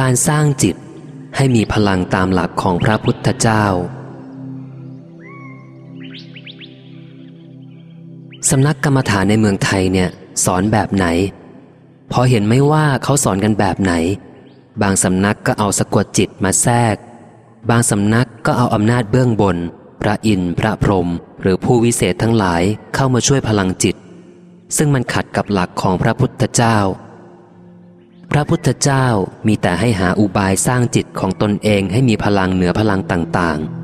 การสร้างจิตให้มีพลังตามหลักของพระพุทธเจ้า สำนักกรรมฐานในเมืองไทยเนี่ย สอนแบบไหน พอเห็นไม่ว่าเขาสอนกันแบบไหน บางสำนักก็เอาสะกดจิตมาแทรก บางสำนักก็เอาอำนาจเบื้องบน พระอินทร์พระพรหมหรือผู้วิเศษทั้งหลายเข้ามาช่วยพลังจิต ซึ่งมันขัดกับหลักของพระพุทธเจ้า พระพุทธเจ้ามีแต่ให้หาอุบายสร้างจิตของตนเองให้มีพลังเหนือพลังต่างๆ